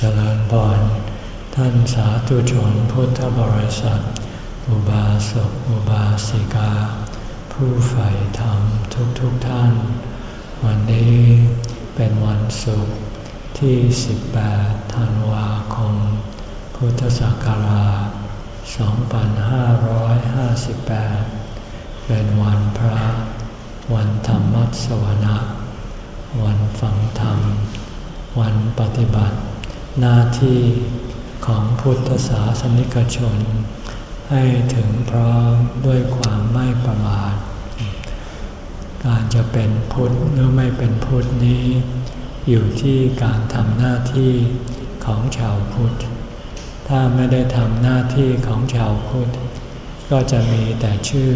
เจริญพรท่านสาธุชนพุทธบริษัท อุบาสกอุบาสิกา ผู้ใฝ่ธรรมทุกทุกท่าน วันนี้เป็นวันศุกร์ที่ 18 ธันวาคม พุทธศักราช 2558 เป็นวันพระ วันธรรมัสวนะ วันฟังธรรม วันปฏิบัติ หน้าที่ของพุทธศาสนิกชน ให้ถึงพร้อมด้วยความไม่ประมาท การจะเป็นพุทธหรือไม่เป็นพุทธนี้ อยู่ที่การทำหน้าที่ของชาวพุทธ ถ้าไม่ได้ทำหน้าที่ของชาวพุทธ ก็จะมีแต่ชื่อ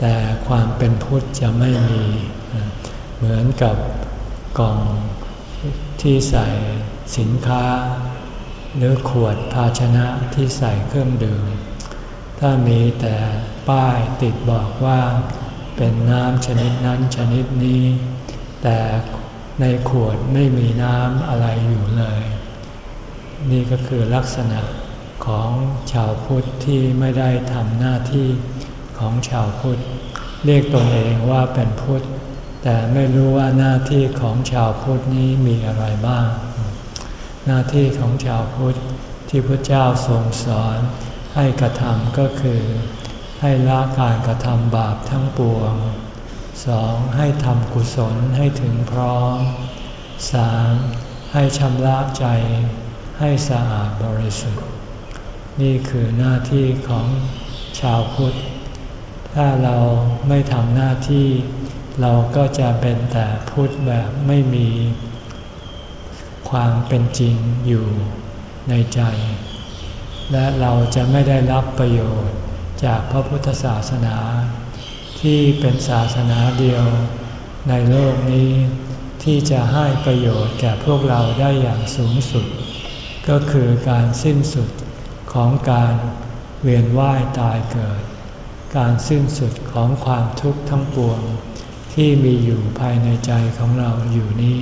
แต่ความเป็นพุทธจะไม่มี เหมือนกับกล่องที่ใส่ สินค้า หรือขวดภาชนะที่ใส่เครื่องดื่ม ถ้ามีแต่ป้ายติดบอกว่า เป็นน้ำชนิดนั้นชนิดนี้ แต่ในขวดไม่มีน้ำอะไรอยู่เลย นี่ก็คือลักษณะของชาวพุทธที่ไม่ได้ทำหน้าที่ของชาวพุทธ เรียกตนเองว่าเป็นพุทธ แต่ไม่รู้ว่าหน้าที่ของชาวพุทธนี้มีอะไรบ้าง หน้าที่ของชาวพุทธที่พระเจ้าทรงสอนให้กระทำก็คือ ให้ละการกระทำบาปทั้งปวงสองให้ทำกุศลให้ถึงพร้อมสามให้ชำระใจให้สะอาดบริสุทธิ์ นี่คือหน้าที่ของชาวพุทธ ถ้าเราไม่ทำหน้าที่ เราก็จะเป็นแต่พูดแบบไม่มี ความเป็นจริงอยู่ในใจ และเราจะไม่ได้รับประโยชน์จากพระพุทธศาสนา ที่เป็นศาสนาเดียวในโลกนี้ที่จะให้ประโยชน์แก่พวกเราได้อย่างสูงสุด ก็คือการสิ้นสุดของการเวียนว่ายตายเกิด การสิ้นสุดของความทุกข์ทั้งปวง ที่มีอยู่ภายในใจของเราอยู่นี้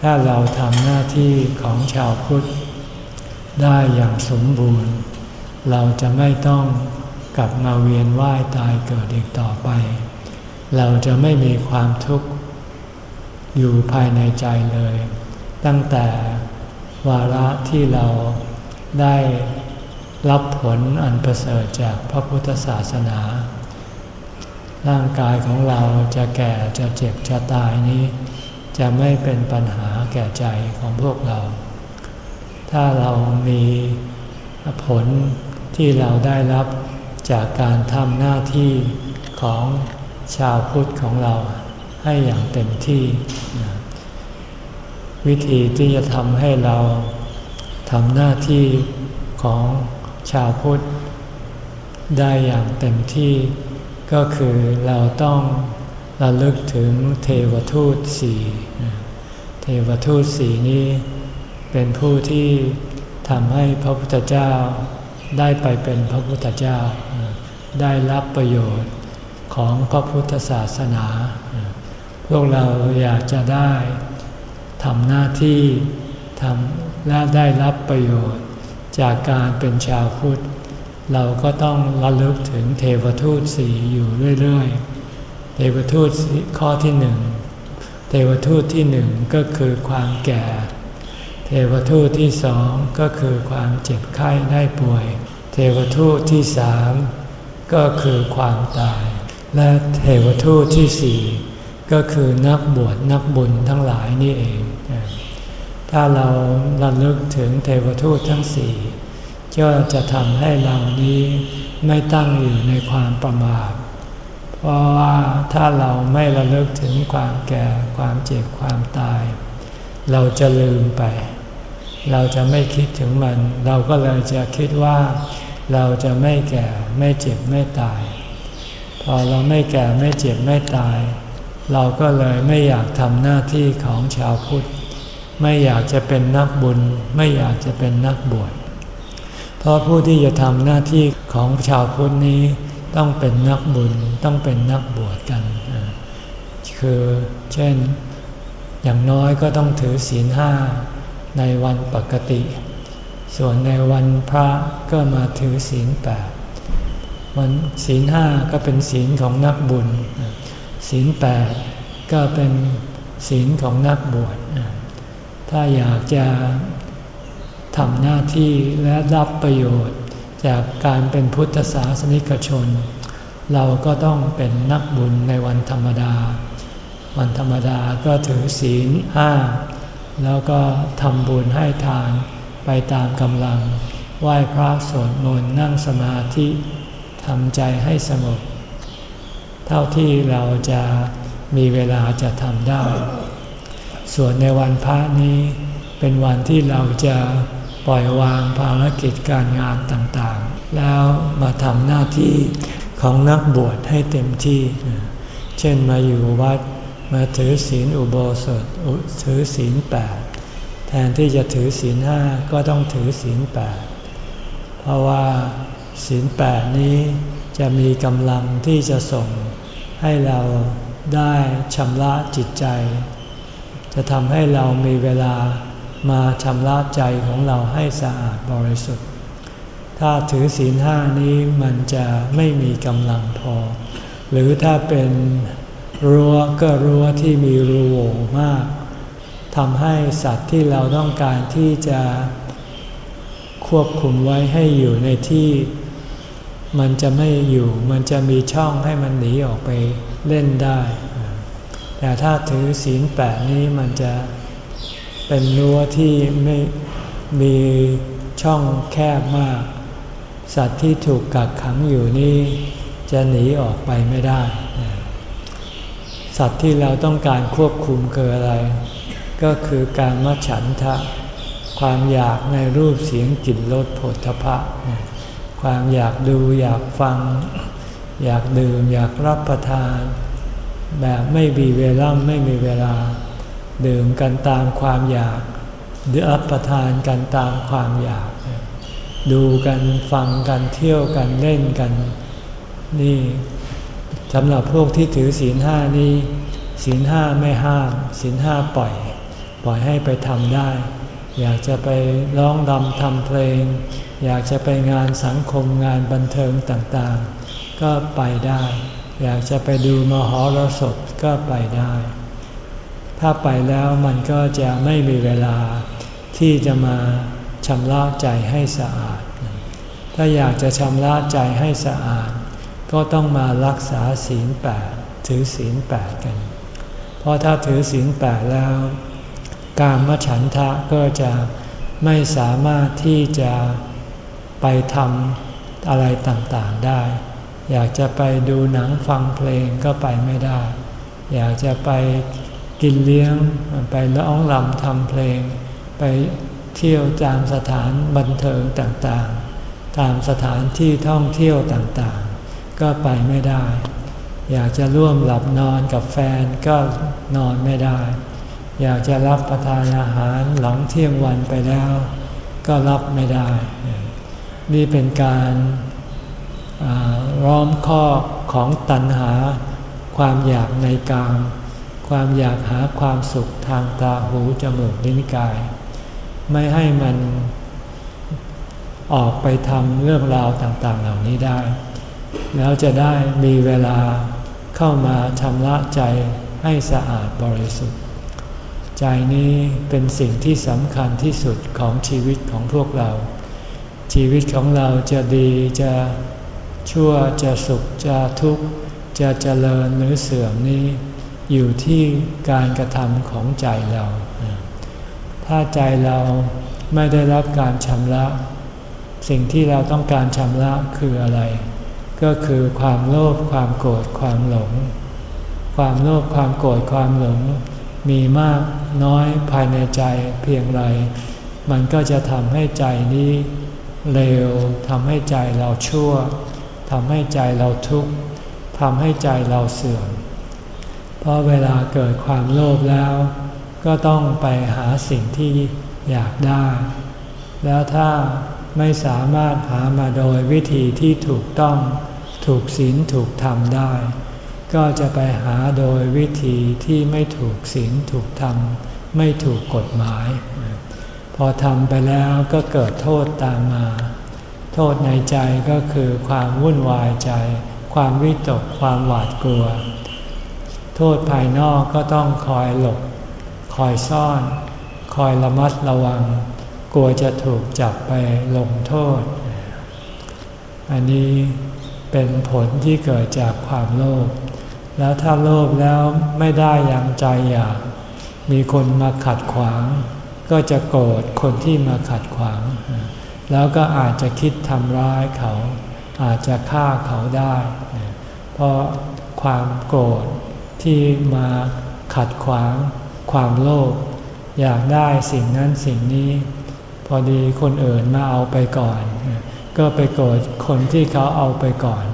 ถ้าเราทำหน้าที่ของชาวพุทธ ได้อย่างสมบูรณ์ เราจะไม่ต้องกลับมาเวียนว่ายตายเกิดอีกต่อไป เราจะไม่มีความทุกข์อยู่ภายในใจเลย ตั้งแต่วาระที่เราได้รับผลอันประเสริฐจากพระพุทธศาสนา ร่างกายของเราจะแก่จะเจ็บจะตายนี้ จะไม่เป็นปัญหาแก่ใจของพวกเรา ถ้าเรามีผลที่เราได้รับจากการทำหน้าที่ของชาวพุทธของเราให้อย่างเต็มที่ วิธีที่จะทำให้เราทำหน้าที่ของชาวพุทธได้อย่างเต็มที่ ก็คือเราต้อง ระลึกถึงเทวทูตสี่เทวทูตสี่นี้เป็นผู้ที่ทำให้พระพุทธเจ้าได้ไปเป็นพระพุทธเจ้า ได้รับประโยชน์ของพระพุทธศาสนา พวกเราอยากจะได้ทำหน้าที่ทำและได้รับประโยชน์ จากการเป็นชาวพุทธ เราก็ต้องระลึกถึงเทวทูตสีอยู่เรื่อยๆ เทวทูตข้อที่หนึ่งเทวทูตที่หนึ่งก็คือความแก่ เทวทูตที่สองก็คือความเจ็บไข้ได้ป่วย เทวทูตที่สามก็คือความตาย และเทวทูตที่สี่ก็คือนักบวชนักบุญทั้งหลายนี่เอง ถ้าเราระลึกถึงเทวทูตทั้งสี่ก็จะทำให้เรานี้ไม่ตั้งอยู่ในความประมาท เพราะว่าถ้าเราไม่ระลึกถึงความแก่ความเจ็บความตาย เราจะลืมไป เราจะไม่คิดถึงมัน เราก็เลยจะคิดว่า เราจะไม่แก่ไม่เจ็บไม่ตาย พอเราไม่แก่ไม่เจ็บไม่ตาย เราก็เลยไม่อยากทำหน้าที่ของชาวพุทธ ไม่อยากจะเป็นนักบุญ ไม่อยากจะเป็นนักบวชเพราะผู้ที่จะทำหน้าที่ของชาวพุทธนี้ ต้องเป็นนักบุญต้องเป็นนักบวชกัน คือเช่นอย่างน้อยก็ต้องถือศีลห้าในวันปกติ ส่วนในวันพระก็มาถือศีลแปดวันศีลห้าก็เป็นศีลของนักบุญ ศีลแปดก็เป็นศีลของนักบวช ถ้าอยากจะทำหน้าที่และรับประโยชน์ จากการเป็นพุทธศาสนิกชน เราก็ต้องเป็นนักบุญในวันธรรมดา วันธรรมดาก็ถือศีลห้าแล้วก็ทำบุญให้ทานไปตามกำลัง ไหว้พระสวดมนต์นั่งสมาธิทำใจให้สงบเท่าที่เราจะมีเวลาจะทำได้ ส่วนในวันพระนี้เป็นวันที่เราจะ ปล่อยวางภารกิจการงานต่างๆ แล้วมาทำหน้าที่ของนักบวชให้เต็มที่ เช่นมาอยู่วัดมาถือศีลอุโบสถถือศีลแปดแทนที่จะถือศีลห้าก็ต้องถือศีลแปดเพราะว่าศีลแปดนี้จะมีกำลังที่จะส่งให้เราได้ชำระจิตใจ จะทำให้เรามีเวลา มาชำระใจของเราให้สะอาดบริสุทธิ์ ถ้าถือศีลห้านี้มันจะไม่มีกำลังพอ หรือถ้าเป็นรั้วก็รั้วที่มีรูโหว่มากทำให้สัตว์ที่เราต้องการที่จะควบคุมไว้ให้อยู่ในที่มันจะไม่อยู่ มันจะมีช่องให้มันหนีออกไปเล่นได้ แต่ถ้าถือศีลแปดนี้มันจะ เป็นรั้วที่ไม่มีช่องแคบมาก สัตว์ที่ถูกกักขังอยู่นี่จะหนีออกไปไม่ได้ สัตว์ที่เราต้องการควบคุมคืออะไร ก็คือการมฉันทะ ความอยากในรูปเสียงกลิ่นรสผลทพะ ความอยากดูอยากฟัง อยากดื่มอยากรับประทาน แบบไม่มีเวลาไม่มีเวลา ดื่มกันตามความอยากรับประทานกันตามความอยาก ดูกันฟังกันเที่ยวกันเล่นกัน นี่สำหรับพวกที่ถือศีลห้านี้ศีลห้าไม่ห้ามศีลห้าปล่อย ปล่อยให้ไปทำได้ อยากจะไปร้องดำทำเพลง อยากจะไปงานสังคมงานบันเทิงต่างๆ ก็ไปได้ อยากจะไปดูมหรสพก็ไปได้ ถ้าไปแล้วมันก็จะไม่มีเวลาที่จะมาชำระใจให้สะอาด ถ้าอยากจะชำระใจให้สะอาด ก็ต้องมารักษาศีลแปดถือศีลแปดกัน เพราะถ้าถือศีลแปดแล้ว การมฉันทะก็จะไม่สามารถที่จะไปทำอะไรต่างๆได้ อยากจะไปดูหนังฟังเพลงก็ไปไม่ได้ อยากจะไป กินเลี้ยงไปร้องรำทำเพลง ไปเที่ยวตามสถานบันเทิงต่างๆ ตามสถานที่ท่องเที่ยวต่างๆ ก็ไปไม่ได้ อยากจะร่วมหลับนอนกับแฟนก็นอนไม่ได้ อยากจะรับประทานอาหารหลังเที่ยงวันไปแล้ว ก็รับไม่ได้ นี่เป็นการร้อมข้อของตัณหาความอยากในกาม ความอยากหาความสุขทางตาหูจมูกลิ้นกาย ไม่ให้มันออกไปทำเรื่องราวต่างๆ เหล่านี้ได้ แล้วจะได้มีเวลาเข้ามาชำระใจให้สะอาดบริสุทธิ์ ใจนี้เป็นสิ่งที่สำคัญที่สุดของชีวิตของพวกเรา ชีวิตของเราจะดีจะชั่วจะสุขจะทุกข์จะเจริญหรือเสื่อมนี้ อยู่ที่การกระทำของใจเรา ถ้าใจเราไม่ได้รับการชำระ สิ่งที่เราต้องการชำระคืออะไร ก็คือความโลภความโกรธความหลง ความโลภความโกรธความหลง มีมากน้อยภายในใจเพียงไร มันก็จะทำให้ใจนี้เลวทำให้ใจเราชั่วทำให้ใจเราทุกข์ทำให้ใจเราเสื่อม เพราะเวลาเกิดความโลภแล้ว ก็ต้องไปหาสิ่งที่อยากได้ แล้วถ้าไม่สามารถหามาโดยวิธีที่ถูกต้องถูกศีลถูกธรรมได้ ก็จะไปหาโดยวิธีที่ไม่ถูกศีลถูกธรรม ไม่ถูกกฎหมาย พอทำไปแล้วก็เกิดโทษตามมา โทษในใจก็คือความวุ่นวายใจ ความวิตกความหวาดกลัว โทษภายนอกก็ต้องคอยหลบ คอยซ่อน คอยระมัดระวัง กลัวจะถูกจับไปลงโทษ อันนี้เป็นผลที่เกิดจากความโลภ แล้วถ้าโลภแล้วไม่ได้อย่างใจอยาก มีคนมาขัดขวาง ก็จะโกรธคนที่มาขัดขวาง แล้วก็อาจจะคิดทำร้ายเขา อาจจะฆ่าเขาได้ เพราะความโกรธ ที่มาขัดขวางความโลภอยากได้สิ่งนั้นสิ่งนี้ พอดีคนอื่นมาเอาไปก่อน ก็ไปโกรธคนที่เขาเอาไปก่อน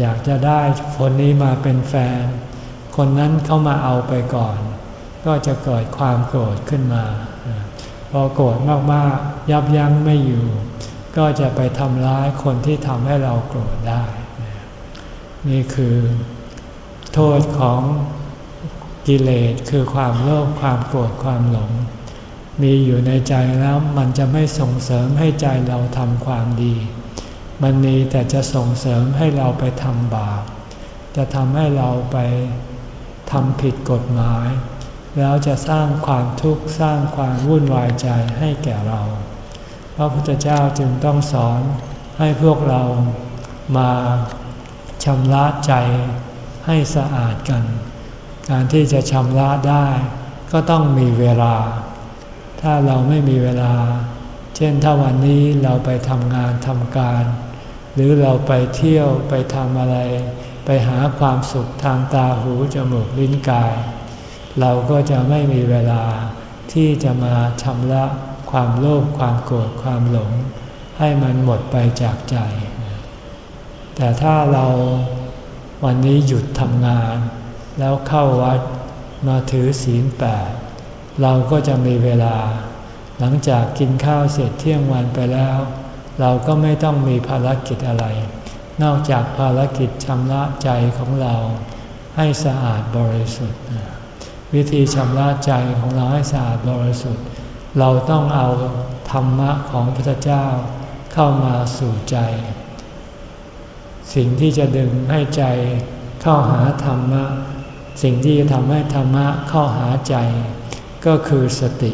อยากจะได้คนนี้มาเป็นแฟน คนนั้นเขามาเอาไปก่อน ก็จะเกิดความโกรธขึ้นมา พอโกรธมากๆยับยั้งไม่อยู่ ก็จะไปทำร้ายคนที่ทำให้เราโกรธได้ นี่คือ โทษของกิเลสคือความโลภความโกรธความหลง มีอยู่ในใจแล้วมันจะไม่ส่งเสริมให้ใจเราทำความดี มันมีแต่จะส่งเสริมให้เราไปทำบาปจะทำให้เราไปทำผิดกฎหมาย แล้วจะสร้างความทุกข์สร้างความวุ่นวายใจให้แก่เรา พระพุทธเจ้าจึงต้องสอนให้พวกเรามาชำระใจ ให้สะอาดกัน การที่จะชำระได้ ก็ต้องมีเวลา ถ้าเราไม่มีเวลา เช่นถ้าวันนี้เราไปทำงานทำการ หรือเราไปเที่ยวไปทำอะไร ไปหาความสุขทางตาหูจมูกลิ้นกาย เราก็จะไม่มีเวลาที่จะมาชำระความโลภความโกรธความหลง ให้มันหมดไปจากใจ แต่ถ้าเรา วันนี้หยุดทำงาน แล้วเข้าวัดมาถือศีลแปดเราก็จะมีเวลา หลังจากกินข้าวเสร็จเที่ยงวันไปแล้ว เราก็ไม่ต้องมีภารกิจอะไร นอกจากภารกิจชำระใจของเราให้สะอาดบริสุทธิ์ วิธีชำระใจของเราให้สะอาดบริสุทธิ์ เราต้องเอาธรรมะของพระเจ้าเข้ามาสู่ใจ สิ่งที่จะดึงให้ใจเข้าหาธรรมะ สิ่งที่จะทำให้ธรรมะเข้าหาใจ ก็คือสติ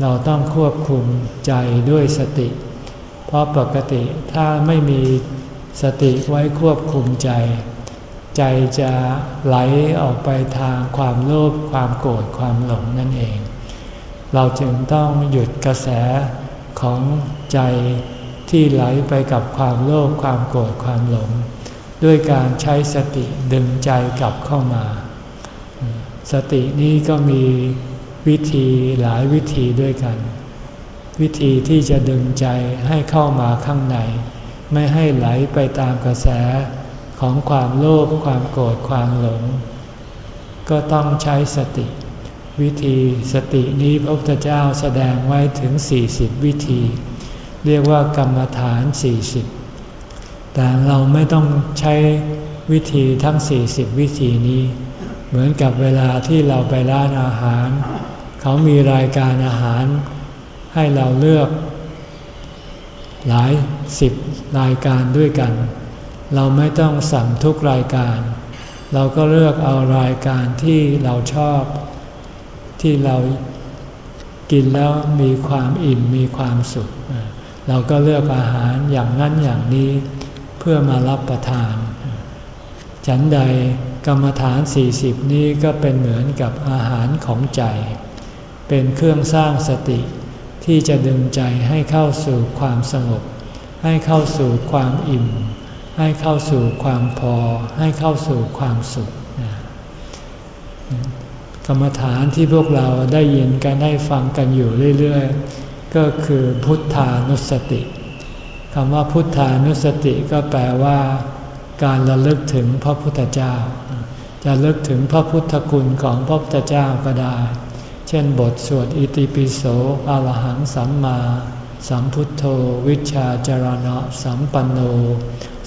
เราต้องควบคุมใจด้วยสติ เพราะปกติถ้าไม่มีสติไว้ควบคุมใจ ใจจะไหลออกไปทางความโลภความโกรธความหลงนั่นเอง เราจึงต้องหยุดกระแสของใจ ที่ไหลไปกับความโลภความโกรธความหลง ด้วยการใช้สติดึงใจกลับเข้ามา สตินี้ก็มีวิธีหลายวิธีด้วยกัน วิธีที่จะดึงใจให้เข้ามาข้างใน ไม่ให้ไหลไปตามกระแสของความโลภความโกรธความหลง ก็ต้องใช้สติ วิธีสตินี้พระพุทธเจ้าแสดงไว้ถึง 40 วิธี เรียกว่ากรรมฐาน 40 แต่เราไม่ต้องใช้วิธีทั้ง 40 วิธีนี้ เหมือนกับเวลาที่เราไปร้านอาหาร เขามีรายการอาหาร ให้เราเลือก หลายสิบรายการด้วยกัน เราไม่ต้องสั่งทุกรายการ เราก็เลือกเอารายการที่เราชอบ ที่เรากินแล้วมีความอิ่มมีความสุข เราก็เลือกอาหารอย่างนั้นอย่างนี้เพื่อมารับประทาน ฉันใดกรรมฐาน 40 นี้ก็เป็นเหมือนกับอาหารของใจ เป็นเครื่องสร้างสติที่จะดึงใจให้เข้าสู่ความสงบ ให้เข้าสู่ความอิ่ม ให้เข้าสู่ความพอ ให้เข้าสู่ความสุข กรรมฐานที่พวกเราได้ยินกันได้ฟังกันอยู่เรื่อยๆ ก็คือพุทธานุสติคำว่าพุทธานุสติก็แปลว่า การระลึกถึงพระพุทธเจ้า จะลึกถึงพระพุทธคุณของพระพุทธเจ้าก็ได้ เช่นบทสวดอิติปิโสอรหังสัมมาสัมพุทโธวิชาจารณะสัมปันโน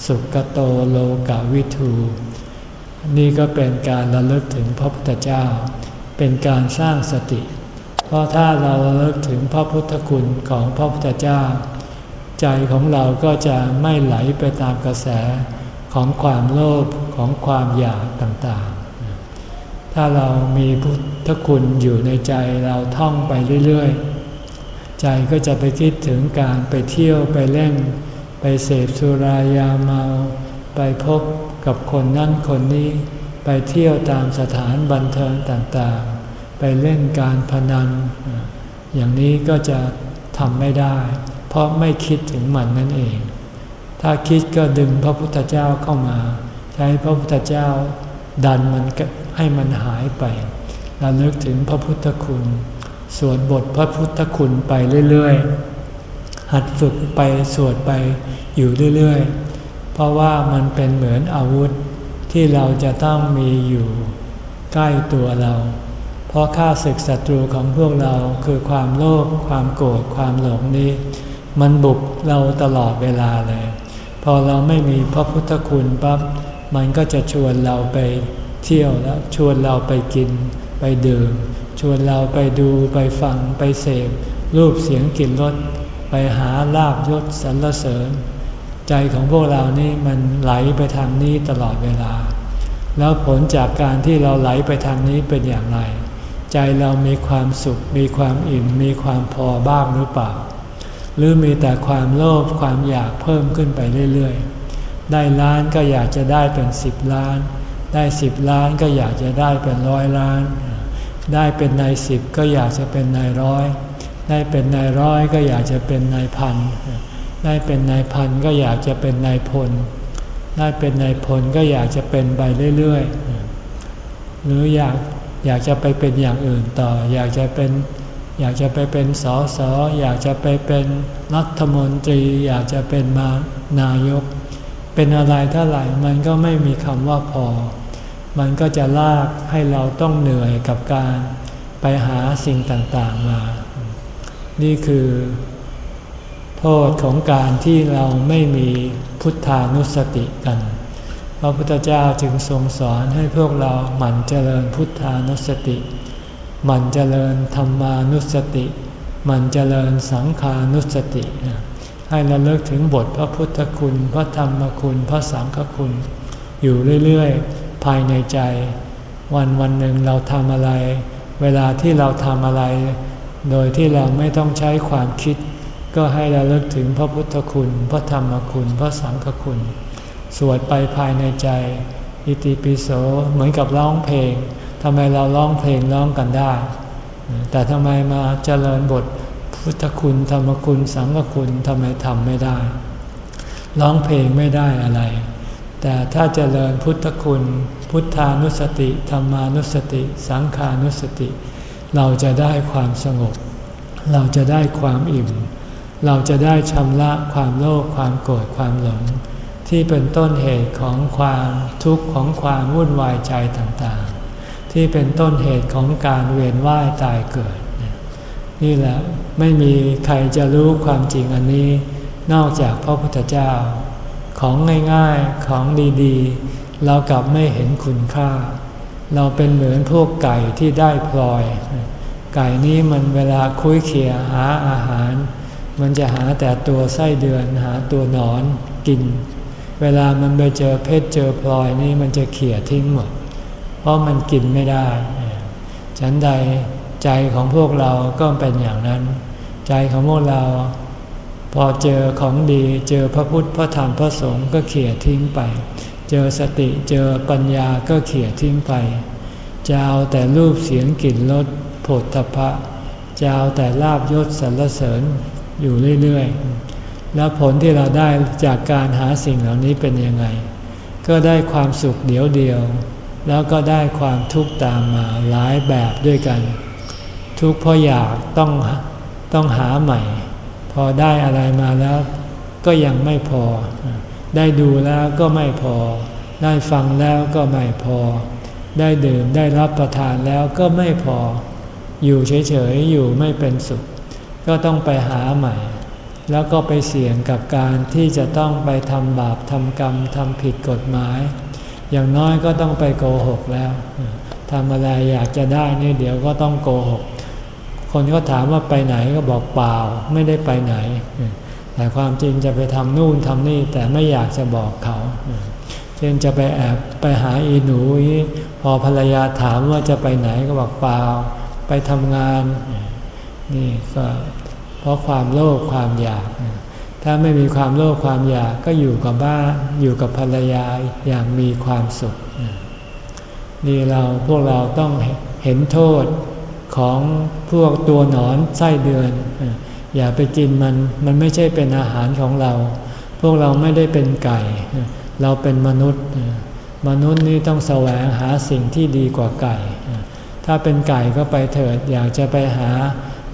สุกโตโลกาวิทูนี่ก็เป็นการระลึกถึงพระพุทธเจ้า เป็นการสร้างสติ ราะถ้าเราเลิกถึงพระพุทธคุณของพระพุทธเจ้า ใจของเราก็จะไม่ไหลไปตามกระแสของความโลภของความอยากต่างๆ ถ้าเรามีพุทธคุณอยู่ในใจเราท่องไปเรื่อยๆ ใจก็จะไปคิดถึงการไปเที่ยวไปเล่น ไปเสพสุรายาเมา ไปพบกับคนนั่นคนนี้ ไปเที่ยวตามสถานบันเทิงต่างๆ ไปเล่นการพนัน อย่างนี้ก็จะทำไม่ได้ เพราะไม่คิดถึงมันนั่นเอง ถ้าคิดก็ดึงพระพุทธเจ้าเข้ามา ใช้พระพุทธเจ้าดันมันให้มันหายไปเราเลิกถึงพระพุทธคุณ สวดบทพระพุทธคุณไปเรื่อยๆ หัดฝึกไปสวดไปอยู่เรื่อยๆ เพราะว่ามันเป็นเหมือนอาวุธที่เราจะต้องมีอยู่ใกล้ตัวเรา เพราะข้าศึกศัตรูของพวกเราคือความโลภความโกรธความหลงนี้ มันบุกเราตลอดเวลาเลย พอเราไม่มีพระพุทธคุณปั๊บมันก็จะชวนเราไปเที่ยวแล้วชวนเราไปกิน ไปดื่ม ชวนเราไปดูไปฟังไปเสพรูปเสียงกลิ่นรสไปหาลาบยศสรรเสริญ ใจของพวกเรานี่มันไหลไปทางนี้ตลอดเวลา แล้วผลจากการที่เราไหลไปทางนี้เป็นอย่างไร ใจเรามีความสุข มีความอิ่ม มีความพอบ้างหรือเปล่า หรือมีแต่ความโลภความอยากเพิ่มขึ้นไปเรื่อยๆ ได้ล้านก็อยากจะได้เป็นสิบล้าน ได้สิบล้านก็อยากจะได้เป็นร้อยล้าน ได้เป็นนายสิบก็อยากจะเป็นนายร้อย ได้เป็นนายร้อยก็อยากจะเป็นนายพัน ได้เป็นนายพันก็อยากจะเป็นนายพล ได้เป็นนายพลก็อยากจะเป็นไปเรื่อยๆหรืออยาก อยากจะไปเป็นอย่างอื่นต่อ อยากจะเป็นอยากจะไปเป็นสอสออยากจะไปเป็นรัฐมนตรี อยากจะเป็นมานายก เป็นอะไรเท่าไหร่มันก็ไม่มีคำว่าพอ มันก็จะลากให้เราต้องเหนื่อยกับการไปหาสิ่งต่างๆมา นี่คือโทษของการที่เราไม่มีพุทธานุสติกัน ระพุทธเจ้าจึงทรงสอนให้พวกเราหมั่นเจริญพุทธานุสติ หมั่นเจริญธรรมานุสติ หมั่นเจริญสังขานุสติ ให้เราเลิกถึงบทพระพุทธคุณ พระธรรมคุณ พระสังฆคุณ อยู่เรื่อยๆ ภายในใจ วันวันหนึ่งเราทำอะไร เวลาที่เราทำอะไร โดยที่เราไม่ต้องใช้ความคิด ก็ให้เราเลิกถึงพระพุทธคุณ พระธรรมคุณ พระสังฆคุณ สวดไปภายในใจ อิติปิโสเหมือนกับร้องเพลงทำไมเราร้องเพลงร้องกันได้ แต่ทำไมมาเจริญบทพุทธคุณธรรมคุณสังฆคุณทำไมทำไม่ได้ ร้องเพลงไม่ได้อะไร แต่ถ้าเจริญพุทธคุณ พุทธานุสติธรรมานุสติ สังขานุสติ เราจะได้ความสงบ เราจะได้ความอิ่ม เราจะได้ชำระความโลภความโกรธความหลง ที่เป็นต้นเหตุของความทุกข์ของความวุ่นวายใจต่างๆ ที่เป็นต้นเหตุของการเวียนว่ายตายเกิด นี่แหละไม่มีใครจะรู้ความจริงอันนี้ นอกจากพระพุทธเจ้า ของง่ายๆของดีๆ เรากลับไม่เห็นคุณค่า เราเป็นเหมือนพวกไก่ที่ได้พลอย ไก่นี้มันเวลาคุยเขียหาอาหาร มันจะหาแต่ตัวไส้เดือนหาตัวหนอนกิน เวลามันไปเจอเพชรเจอพลอยนี่มันจะเขี่ยทิ้งหมด เพราะมันกินไม่ได้ ฉันใดใจของพวกเราก็เป็นอย่างนั้น ใจของพวกเรา พอเจอของดีเจอพระพุทธพระธรรมพระสงฆ์ก็เขี่ยทิ้งไป เจอสติเจอปัญญาก็เขี่ยทิ้งไป จะเอาแต่รูปเสียงกลิ่นรสผลทพะจะเอาแต่ลาบยศสรรเสริญอยู่เรื่อยๆ แล้วผลที่เราได้จากการหาสิ่งเหล่านี้เป็นยังไง ก็ได้ความสุขเดียวเดียว แล้วก็ได้ความทุกข์ตามมาหลายแบบด้วยกัน ทุกข์เพราะอยากต้องต้องหาใหม่ พอได้อะไรมาแล้วก็ยังไม่พอ ได้ดูแล้วก็ไม่พอ ได้ฟังแล้วก็ไม่พอ ได้ดื่มได้รับประทานแล้วก็ไม่พอ อยู่เฉยๆอยู่ไม่เป็นสุข ก็ต้องไปหาใหม่ แล้วก็ไปเสี่ยงกับการที่จะต้องไปทำบาปทำกรรมทำผิดกฎหมาย อย่างน้อยก็ต้องไปโกหกแล้วทำอะไรอยากจะได้นี่เดี๋ยวก็ต้องโกหก คนก็ถามว่าไปไหนก็บอกเปล่าไม่ได้ไปไหน แต่ความจริงจะไปทำนู่นทำนี่แต่ไม่อยากจะบอกเขาเช่นจะไปแอบไปหาอีหนูพอภรรยาถามว่าจะไปไหนก็บอกเปล่า ไปทำงาน นี่ก็ เพราะความโลภความอยาก ถ้าไม่มีความโลภความอยากก็อยู่กับบ้านอยู่กับภรรยาอย่างมีความสุข นี่เราพวกเราต้องเห็นโทษของพวกตัวหนอนไส้เดือน อย่าไปกินมันมันไม่ใช่เป็นอาหารของเรา พวกเราไม่ได้เป็นไก่ เราเป็นมนุษย์ มนุษย์นี่ต้องแสวงหาสิ่งที่ดีกว่าไก่ ถ้าเป็นไก่ก็ไปเถิดอยากจะไปหา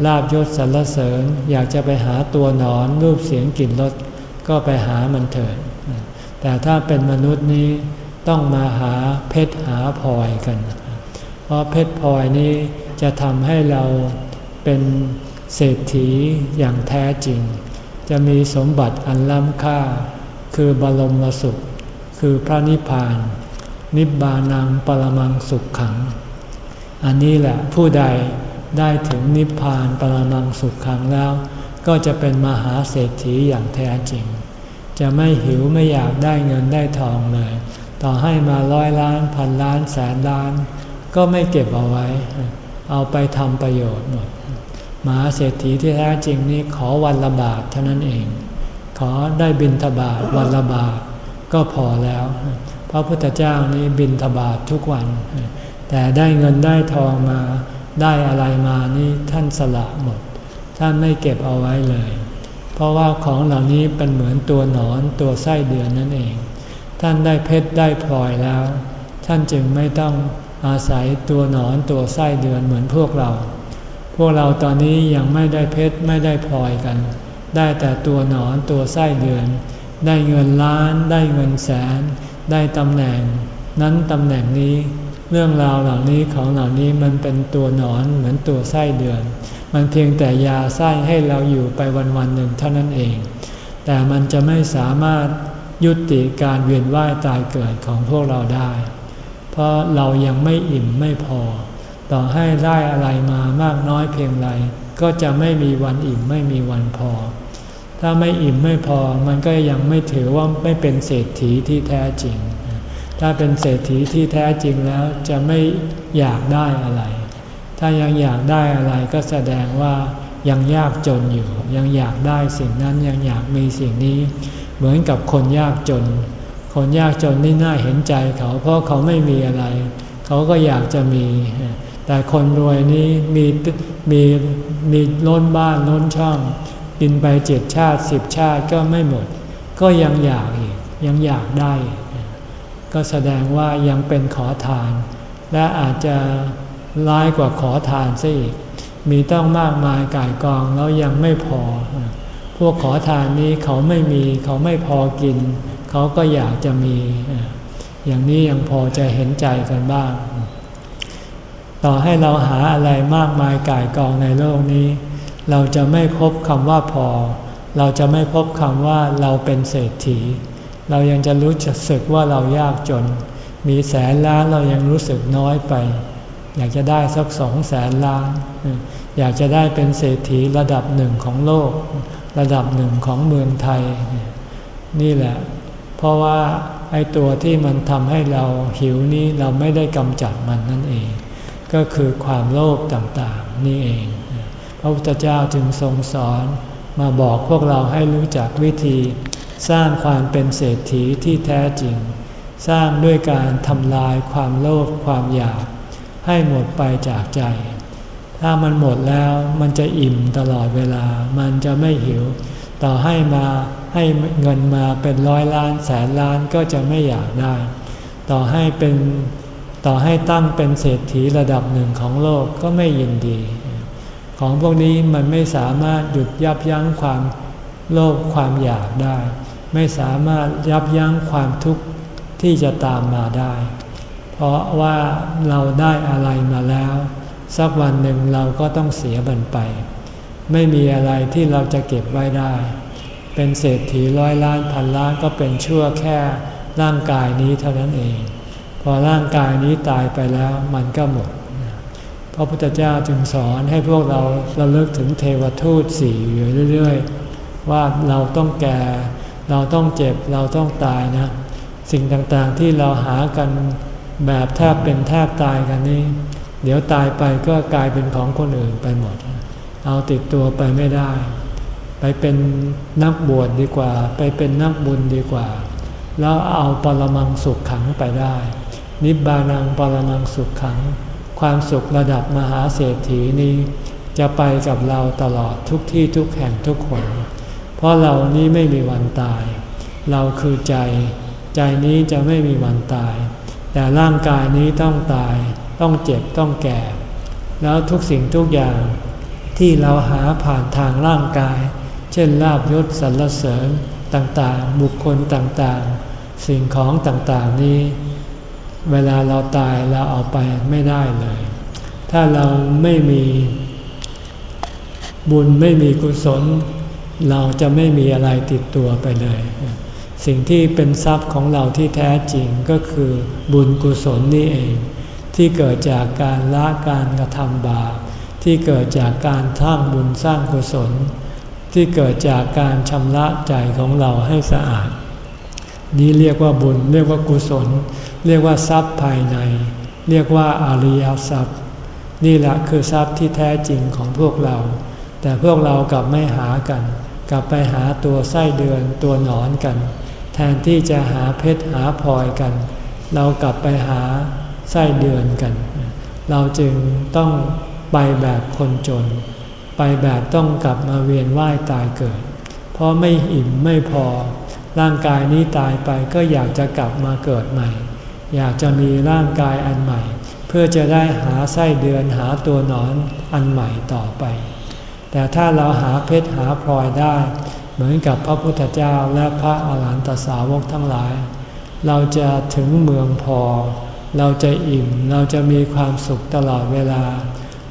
ลาบยศสรรเสริญ อยากจะไปหาตัวหนอนรูปเสียงกลิ่นรสก็ไปหามันเถิด แต่ถ้าเป็นมนุษย์นี้ต้องมาหาเพชรหาพลอยกัน เพราะเพชรพลอยนี้จะทำให้เราเป็นเศรษฐีอย่างแท้จริง จะมีสมบัติอันล้ำค่า คือบรมสุข คือพระนิพพาน นิบบานังปรมังสุขขัง อันนี้แหละผู้ใด ได้ถึงนิพพานปรมังสุขขังแล้ว ก็จะเป็นมหาเศรษฐีอย่างแท้จริง จะไม่หิวไม่อยากได้เงินได้ทองเลย ต่อให้มาร้อยล้านพันล้านแสนล้าน ก็ไม่เก็บเอาไว้ เอาไปทำประโยชน์หมดมหาเศรษฐีที่แท้จริงนี่ขอวันละบาทเท่านั้นเอง ขอได้บินทบาทวันละบาทก็พอแล้ว พระพุทธเจ้านี่บินทบาททุกวัน แต่ได้เงินได้ทองมา ได้อะไรมานี่ท่านสละหมด ท่านไม่เก็บเอาไว้เลย เพราะว่าของเหล่านี้เป็นเหมือนตัวหนอนตัวไส้เดือนนั่นเอง ท่านได้เพชรได้พลอยแล้ว ท่านจึงไม่ต้องอาศัยตัวหนอนตัวไส้เดือนเหมือนพวกเรา พวกเราตอนนี้ยังไม่ได้เพชรไม่ได้พลอยกัน ได้แต่ตัวหนอนตัวไส้เดือน ได้เงินล้าน ได้เงินแสน ได้ตำแหน่ง นั้นตำแหน่งนี้ เรื่องราวเหล่านี้ของเหล่านี้มันเป็นตัวหนอนเหมือนตัวไส้เดือน มันเพียงแต่ยาไส้ให้เราอยู่ไปวันวันหนึ่งเท่านั้นเอง แต่มันจะไม่สามารถยุติการเวียนว่ายตายเกิดของพวกเราได้ เพราะเรายังไม่อิ่มไม่พอ ต่อให้ได้อะไรมามากน้อยเพียงไรก็จะไม่มีวันอิ่มไม่มีวันพอ ถ้าไม่อิ่มไม่พอมันก็ยังไม่ถือว่าไม่เป็นเศรษฐีที่แท้จริง ถ้าเป็นเศรษฐีที่แท้จริงแล้วจะไม่อยากได้อะไร ถ้ายังอยากได้อะไรก็แสดงว่ายังยากจนอยู่ ยังอยากได้สิ่งนั้นยังอยากมีสิ่งนี้ เหมือนกับคนยากจน คนยากจนนี่น่าเห็นใจเขาเพราะเขาไม่มีอะไร เขาก็อยากจะมี แต่คนรวยนี่มีมีมีล้นบ้านล้นช่อง กินไปเจ็ดชาติสิบชาติก็ไม่หมด ก็ยังอยากอีกยังอยากได้ ก็แสดงว่ายังเป็นขอทาน และอาจจะร้ายกว่าขอทานซะอีก มีต้องมากมายก่ายกองแล้วยังไม่พอ พวกขอทานนี้เขาไม่มีเขาไม่พอกิน เขาก็อยากจะมี อย่างนี้ยังพอจะเห็นใจกันบ้าง ต่อให้เราหาอะไรมากมายกายกองในโลกนี้ เราจะไม่พบคำว่าพอ เราจะไม่พบคำว่าเราเป็นเศรษฐี เรายังจะรู้สึกว่าเรายากจน มีแสนล้านเรายังรู้สึกน้อยไป อยากจะได้สักสองแสนล้าน อยากจะได้เป็นเศรษฐีระดับหนึ่งของโลก ระดับหนึ่งของเมืองไทย นี่แหละ เพราะว่าไอ้ตัวที่มันทำให้เราหิวนี้เราไม่ได้กำจัดมันนั่นเอง ก็คือความโลภต่างๆนี่เอง พระพุทธเจ้าจึงทรงสอนมาบอกพวกเราให้รู้จักวิธี สร้างความเป็นเศรษฐีที่แท้จริง สร้างด้วยการทำลายความโลภความอยาก ให้หมดไปจากใจ ถ้ามันหมดแล้วมันจะอิ่มตลอดเวลา มันจะไม่หิว ต่อให้มาให้เงินมาเป็นร้อยล้านแสนล้านก็จะไม่อยากได้ ต่อให้เป็นต่อให้ตั้งเป็นเศรษฐีระดับหนึ่งของโลกก็ไม่ยินดี ของพวกนี้มันไม่สามารถหยุดยับยั้งความ โลภความอยากได้ ไม่สามารถยับยั้งความทุกข์ที่จะตามมาได้ เพราะว่าเราได้อะไรมาแล้ว สักวันหนึ่งเราก็ต้องเสียบันไป ไม่มีอะไรที่เราจะเก็บไว้ได้ เป็นเศรษฐีร้อยล้านพันล้านก็เป็นชั่วแค่ร่างกายนี้เท่านั้นเอง พอร่างกายนี้ตายไปแล้วมันก็หมดพระพุทธเจ้าจึงสอนให้พวกเราระลึกถึงเทวทูตสี่อยู่เรื่อยๆ ว่าเราต้องแก่ เราต้องเจ็บเราต้องตายนะ สิ่งต่างๆที่เราหากันแบบแทบเป็นแทบตายกันนี้ เดี๋ยวตายไปก็กลายเป็นของคนอื่นไปหมด เอาติดตัวไปไม่ได้ ไปเป็นนักบวชดดีกว่า ไปเป็นนักบุญดีกว่า แล้วเอาปรมังสุขขังไปได้ นิบานังปรมังสุขขัง ความสุขระดับมหาเศรษฐีนี้ จะไปกับเราตลอดทุกที่ทุกแห่งทุกคน เพราะเรานี้ไม่มีวันตาย เราคือใจ ใจนี้จะไม่มีวันตาย แต่ร่างกายนี้ต้องตาย ต้องเจ็บต้องแก่ แล้วทุกสิ่งทุกอย่างที่เราหาผ่านทางร่างกาย เช่นลาบยศสรรเสริญต่างๆ บุคคลต่างๆ สิ่งของต่างๆนี้ เวลาเราตายเราเอาไปไม่ได้เลย ถ้าเราไม่มีบุญไม่มีกุศล เราจะไม่มีอะไรติดตัวไปเลย สิ่งที่เป็นทรัพย์ของเราที่แท้จริงก็คือบุญกุศลนี่เอง ที่เกิดจากการละการกระทำบาปที่เกิดจากการสร้างบุญสร้างกุศล ที่เกิดจากการชำระใจของเราให้สะอาด นี้เรียกว่าบุญเรียกว่ากุศล เรียกว่าทรัพย์ภายใน เรียกว่าอริยทรัพย์ นี่แหละคือทรัพย์ที่แท้จริงของพวกเรา แต่พวกเรากลับไม่หากัน กลับไปหาตัวไส้เดือนตัวหนอนกัน แทนที่จะหาเพชรหาพลอยกัน เรากลับไปหาไส้เดือนกัน เราจึงต้องไปแบบคนจน ไปแบบต้องกลับมาเวียนว่ายตายเกิด เพราะไม่อิ่มไม่พอ ร่างกายนี้ตายไปก็อยากจะกลับมาเกิดใหม่ อยากจะมีร่างกายอันใหม่ เพื่อจะได้หาไส้เดือนหาตัวหนอนอันใหม่ต่อไป แต่ถ้าเราหาเพชรหาพลอยได้ เหมือนกับพระพุทธเจ้าและพระอาหารหันตสาวกทั้งหลาย เราจะถึงเมืองพอ เราจะอิ่ม เราจะมีความสุขตลอดเวลา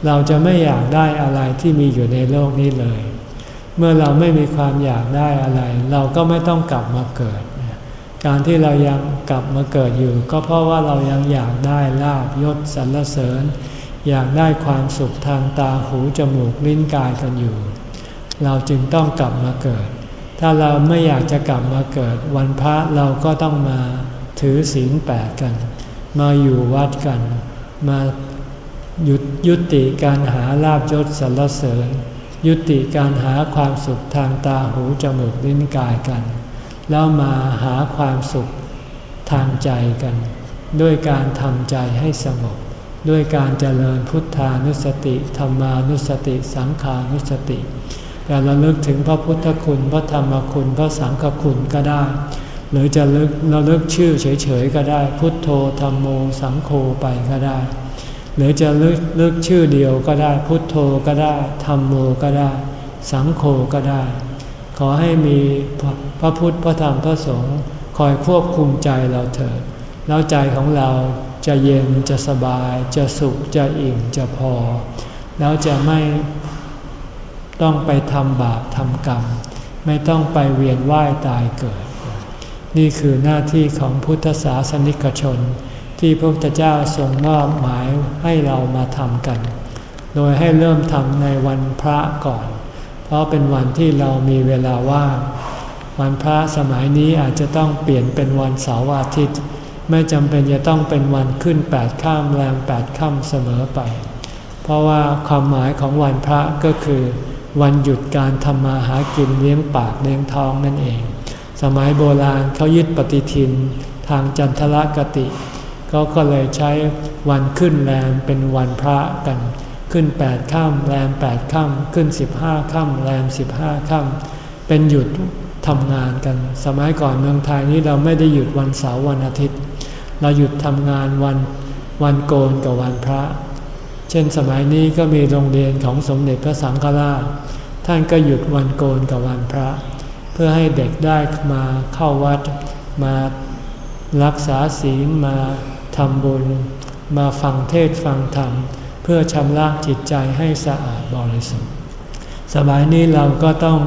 เราจะไม่อยากได้อะไรที่มีอยู่ในโลกนี้เลย เมื่อเราไม่มีความอยากได้อะไร เราก็ไม่ต้องกลับมาเกิด การที่เรายังกลับมาเกิดอยู่ ก็เพราะว่าเรายังอยากได้ลาบยศสรรเสริญ อยากได้ความสุขทางตาหูจมูกลิ้นกายกันอยู่ เราจึงต้องกลับมาเกิด ถ้าเราไม่อยากจะกลับมาเกิด วันพระเราก็ต้องมาถือศีลแปดกัน มาอยู่วัดกัน มาหยุดยุติการหาลาบยศสรรเสริญ ยุติการหาความสุขทางตาหูจมูกลิ้นกายกัน แล้วมาหาความสุขทางใจกัน ด้วยการทำใจให้สงบ ด้วยการเจริญพุทธานุสติธรรมานุสติ สังขานุสติจะระลึกถึงพระพุทธคุณพระธรรมคุณพระสังฆคุณก็ได้ หรือจะลึกระลึกชื่อเฉยๆก็ได้ พุทโธธรรมโมสังโฆไปก็ได้ หรือจะลึกลึกชื่อเดียวก็ได้ พุทโธก็ได้ธรรมโมก็ได้ สังโฆก็ได้ ขอให้มีพระพุทธพระธรรมพระสงฆ์คอยควบคุมใจเราเถิดแล้วใจของเรา จะเย็นจะสบาย จะสุขจะอิ่มจะพอ แล้วจะไม่ต้องไปทำบาปทำกรรม ไม่ต้องไปเวียนว่ายตายเกิด นี่คือหน้าที่ของพุทธศาสนิกชน ที่พระพุทธเจ้าทรงมอบหมายให้เรามาทำกัน โดยให้เริ่มทำในวันพระก่อน เพราะเป็นวันที่เรามีเวลาว่างวันพระสมัยนี้อาจจะต้องเปลี่ยนเป็นวันเสาร์อาทิตย์ ไม่จำเป็นจะต้องเป็นวันขึ้นแปดข้ามแรมแปดค่ำเสมอไป เพราะว่าความหมายของวันพระก็คือ วันหยุดการทำมาหากินเลี้ยงปากเลี้ยงท้องนั่นเอง สมัยโบราณเขายึดปฏิทินทางจันทรกติเขาก็เลยใช้วันขึ้นแรมเป็นวันพระกัน ขึ้นแปดค่ำแรมแปดค่ำขึ้นสิบห้าค่ำแรมสิบห้าค่ำเป็นหยุด ทำงานกัน สมัยก่อนเมืองไทยนี้เราไม่ได้หยุดวันเสาร์วันอาทิตย์ เราหยุดทำงานวันวันโกนกับวันพระ เช่นสมัยนี้ก็มีโรงเรียนของสมเด็จพระสังฆราช ท่านก็หยุดวันโกนกับวันพระ เพื่อให้เด็กได้มาเข้าวัด มารักษาศีลมาทำบุญ มาฟังเทศฟังธรรม เพื่อชำระจิตใจให้สะอาดบริสุทธิ์ สมัยนี้เราก็ต้อง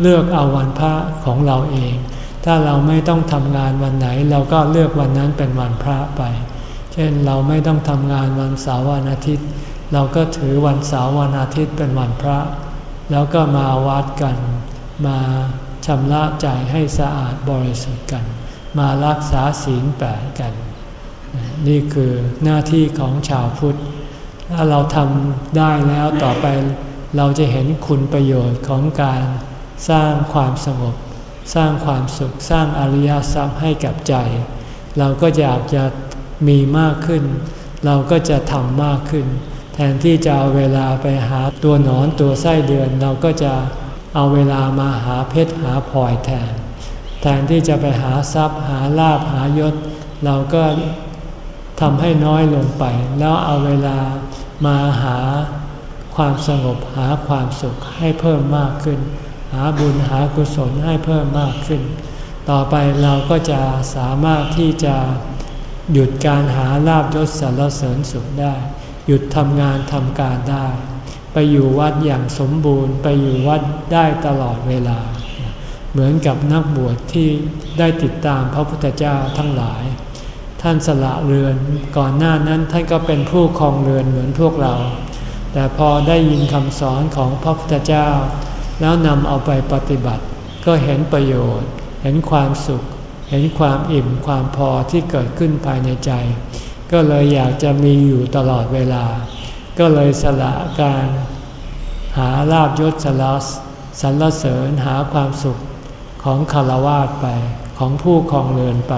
เลือกเอาวันพระของเราเอง ถ้าเราไม่ต้องทำงานวันไหน เราก็เลือกวันนั้นเป็นวันพระไป เช่นเราไม่ต้องทำงานวันเสาร์วันอาทิตย์ เราก็ถือวันเสาร์วันอาทิตย์เป็นวันพระ แล้วก็มาวัดกัน มาชำระใจให้สะอาดบริสุทธิ์กัน มารักษาศีลแปดกัน นี่คือหน้าที่ของชาวพุทธ ถ้าเราทำได้แล้วต่อไปเราจะเห็นคุณประโยชน์ของการ สร้างความสงบ สร้างความสุข สร้างอริยทรัพย์ให้กับใจ เราก็อยากจะมีมากขึ้น เราก็จะทำมากขึ้น แทนที่จะเอาเวลาไปหาตัวหนอนตัวไส้เดือน เราก็จะเอาเวลามาหาเพชรหาพลอยแทน แทนที่จะไปหาทรัพย์ หาลาภหายศ เราก็ทำให้น้อยลงไป แล้วเอาเวลามาหาความสงบหาความสุขให้เพิ่มมากขึ้น หาบุญหากุศลให้เพิ่มมากขึ้น ต่อไปเราก็จะสามารถที่จะหยุดการหาลาบยศสารเสริญสุขได้ หยุดทำงานทำการได้ ไปอยู่วัดอย่างสมบูรณ์ ไปอยู่วัดได้ตลอดเวลา เหมือนกับนักบวชที่ได้ติดตามพระพุทธเจ้าทั้งหลาย ท่านสละเรือนก่อนหน้านั้นท่านก็เป็นผู้ครองเรือนเหมือนพวกเรา แต่พอได้ยินคำสอนของพระพุทธเจ้า แล้วนำเอาไปปฏิบัติ ก็เห็นประโยชน์ เห็นความสุข เห็นความอิ่มความพอที่เกิดขึ้นภายในใจ ก็เลยอยากจะมีอยู่ตลอดเวลา ก็เลยสละการหาลาบยศสารสรรเสริญหาความสุขของคารวาสไปของผู้คองเรือนไป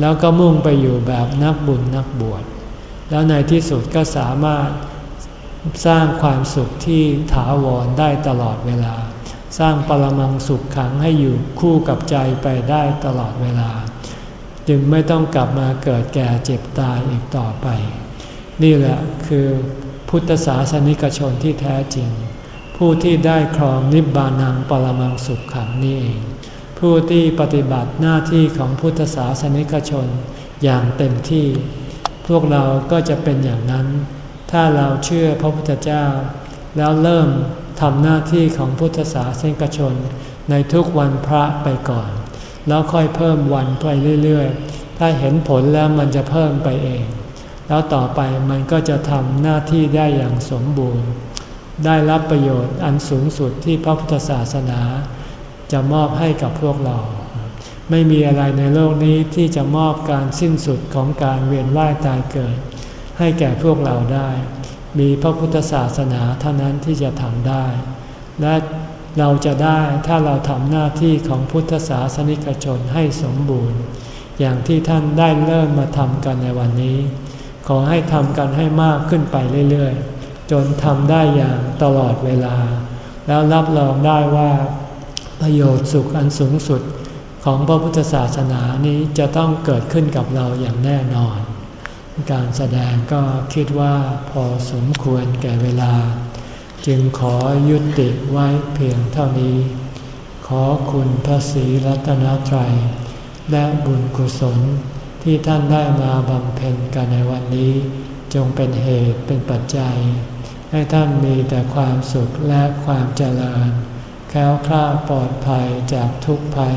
แล้วก็มุ่งไปอยู่แบบนักบุญนักบวช แล้วในที่สุดก็สามารถ สร้างความสุขที่ถาวรได้ตลอดเวลา สร้างปรมังสุขขังให้อยู่คู่กับใจไปได้ตลอดเวลา จึงไม่ต้องกลับมาเกิดแก่เจ็บตายอีกต่อไป นี่แหละคือพุทธศาสนิกชนที่แท้จริง ผู้ที่ได้ครองนิบบานังปรมังสุขขังนี่เอง ผู้ที่ปฏิบัติหน้าที่ของพุทธศาสนิกชนอย่างเต็มที่ พวกเราก็จะเป็นอย่างนั้น ถ้าเราเชื่อพระพุทธเจ้า แล้วเริ่มทำหน้าที่ของพุทธศาสนิกชน ในทุกวันพระไปก่อน แล้วค่อยเพิ่มวันไปเรื่อยๆ ถ้าเห็นผลแล้วมันจะเพิ่มไปเอง แล้วต่อไปมันก็จะทำหน้าที่ได้อย่างสมบูรณ์ ได้รับประโยชน์อันสูงสุดที่พระพุทธศาสนา จะมอบให้กับพวกเรา ไม่มีอะไรในโลกนี้ที่จะมอบการสิ้นสุดของการเวียนว่ายตายเกิด ให้แก่พวกเราได้ มีพระพุทธศาสนาเท่านั้นที่จะทำได้ และเราจะได้ถ้าเราทำหน้าที่ของพุทธศาสนิกชนให้สมบูรณ์ อย่างที่ท่านได้เริ่มมาทำกันในวันนี้ ขอให้ทำกันให้มากขึ้นไปเรื่อยๆ จนทำได้อย่างตลอดเวลา แล้วรับรองได้ว่าประโยชน์สุขอันสูงสุดของพระพุทธศาสนานี้จะต้องเกิดขึ้นกับเราอย่างแน่นอน การแสดงก็คิดว่าพอสมควรแก่เวลา จึงขอยุติไว้เพียงเท่านี้ ขอคุณพระศรีรัตนตรัย และบุญกุศลที่ท่านได้มาบำเพ็ญกันในวันนี้ จงเป็นเหตุเป็นปัจจัย ให้ท่านมีแต่ความสุขและความเจริญ แค้วคลาดปลอดภัยจากทุกภัย